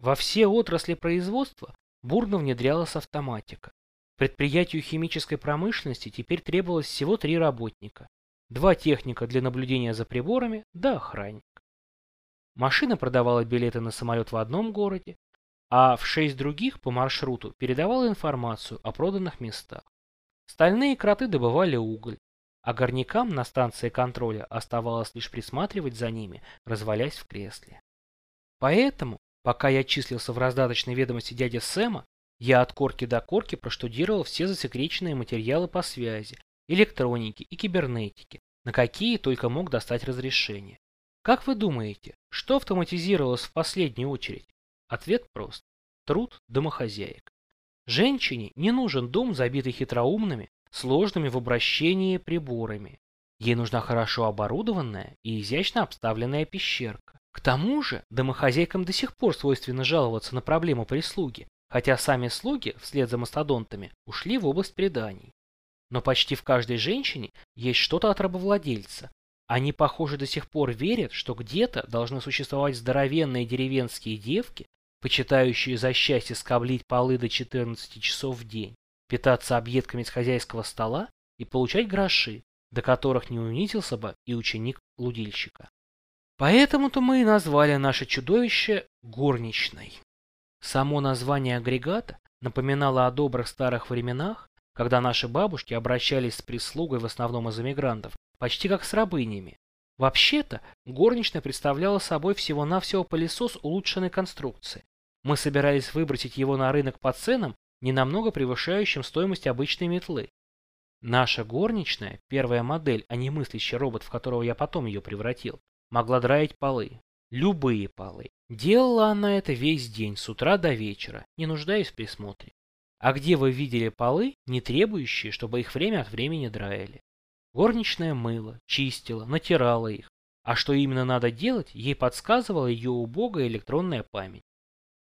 Во все отрасли производства бурно внедрялась автоматика. Предприятию химической промышленности теперь требовалось всего три работника. Два техника для наблюдения за приборами, да охранник. Машина продавала билеты на самолет в одном городе, а в шесть других по маршруту передавала информацию о проданных местах. Стальные кроты добывали уголь, а горнякам на станции контроля оставалось лишь присматривать за ними, развалясь в кресле. Поэтому, пока я числился в раздаточной ведомости дяди Сэма, я от корки до корки проштудировал все засекреченные материалы по связи, электроники и кибернетики, на какие только мог достать разрешение. Как вы думаете, что автоматизировалось в последнюю очередь? Ответ прост. Труд домохозяек. Женщине не нужен дом, забитый хитроумными, сложными в обращении приборами. Ей нужна хорошо оборудованная и изящно обставленная пещерка. К тому же домохозяйкам до сих пор свойственно жаловаться на проблему прислуги, хотя сами слуги, вслед за мастодонтами, ушли в область преданий. Но почти в каждой женщине есть что-то от рабовладельца. Они, похоже, до сих пор верят, что где-то должны существовать здоровенные деревенские девки, почитающие за счастье скоблить полы до 14 часов в день, питаться объедками с хозяйского стола и получать гроши, до которых не унизился бы и ученик лудильщика. Поэтому-то мы и назвали наше чудовище горничной. Само название агрегата напоминало о добрых старых временах, когда наши бабушки обращались с прислугой в основном из эмигрантов, почти как с рабынями. Вообще-то, горничная представляла собой всего-навсего пылесос улучшенной конструкции. Мы собирались выбросить его на рынок по ценам, не намного превышающим стоимость обычной метлы. Наша горничная, первая модель, а не мыслящий робот, в которого я потом ее превратил, могла драить полы. Любые полы. Делала она это весь день, с утра до вечера, не нуждаясь в присмотре. А где вы видели полы, не требующие, чтобы их время от времени драили? Горничная мыла, чистила, натирала их. А что именно надо делать, ей подсказывала ее убогая электронная память.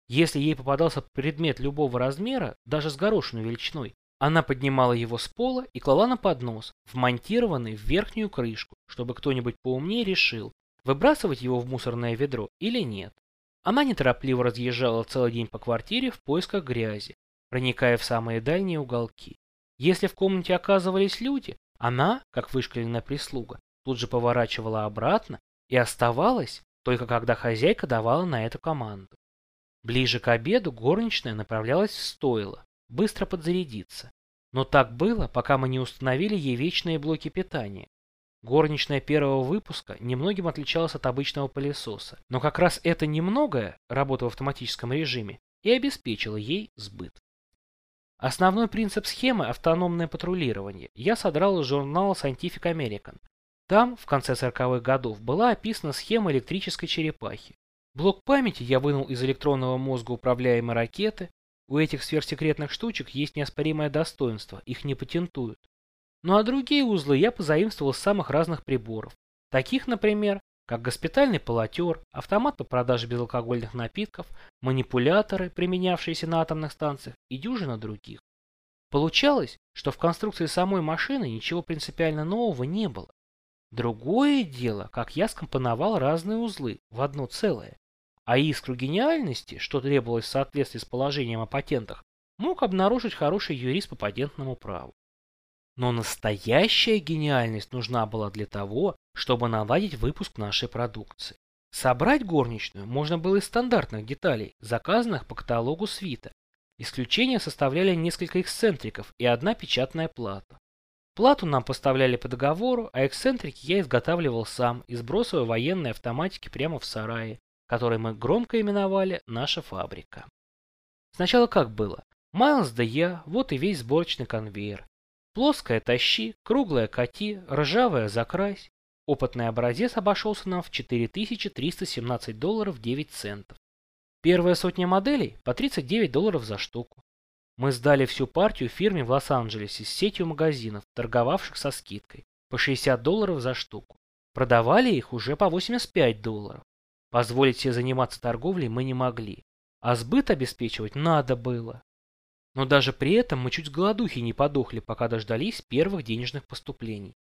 Если ей попадался предмет любого размера, даже с горошиной величиной, она поднимала его с пола и клала на поднос, вмонтированный в верхнюю крышку, чтобы кто-нибудь поумнее решил, выбрасывать его в мусорное ведро или нет. Она неторопливо разъезжала целый день по квартире в поисках грязи, проникая в самые дальние уголки. Если в комнате оказывались люди, она, как вышкаленная прислуга, тут же поворачивала обратно и оставалась, только когда хозяйка давала на это команду. Ближе к обеду горничная направлялась в стойло, быстро подзарядиться. Но так было, пока мы не установили ей вечные блоки питания. Горничная первого выпуска немногим отличалась от обычного пылесоса, но как раз это немногое, работа в автоматическом режиме, и обеспечило ей сбыт. Основной принцип схемы – автономное патрулирование – я содрал из журнала Scientific American. Там, в конце 40-х годов, была описана схема электрической черепахи. Блок памяти я вынул из электронного мозга управляемой ракеты. У этих сверхсекретных штучек есть неоспоримое достоинство, их не патентуют. Ну а другие узлы я позаимствовал с самых разных приборов. Таких, например, как госпитальный полотер, автомат по продаже безалкогольных напитков, манипуляторы, применявшиеся на атомных станциях и дюжина других. Получалось, что в конструкции самой машины ничего принципиально нового не было. Другое дело, как я скомпоновал разные узлы в одно целое. А искру гениальности, что требовалось в соответствии с положением о патентах, мог обнаружить хороший юрист по патентному праву. Но настоящая гениальность нужна была для того, чтобы наладить выпуск нашей продукции. Собрать горничную можно было из стандартных деталей, заказанных по каталогу свита. Исключения составляли несколько эксцентриков и одна печатная плата. Плату нам поставляли по договору, а эксцентрики я изготавливал сам из бросовой военной автоматики прямо в сарае, который мы громко именовали «Наша фабрика». Сначала как было? Майлз да я, вот и весь сборочный конвейер. Плоская тащи, круглая кати, ржавая закрась. Опытный образец обошелся нам в 4317 долларов 9 центов. Первая сотня моделей по 39 долларов за штуку. Мы сдали всю партию фирме в Лос-Анджелесе с сетью магазинов, торговавших со скидкой, по 60 долларов за штуку. Продавали их уже по 85 долларов. Позволить себе заниматься торговлей мы не могли, а сбыт обеспечивать надо было. Но даже при этом мы чуть с голодухи не подохли, пока дождались первых денежных поступлений.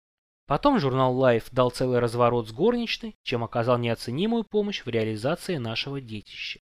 Потом журнал Life дал целый разворот с горничной, чем оказал неоценимую помощь в реализации нашего детища.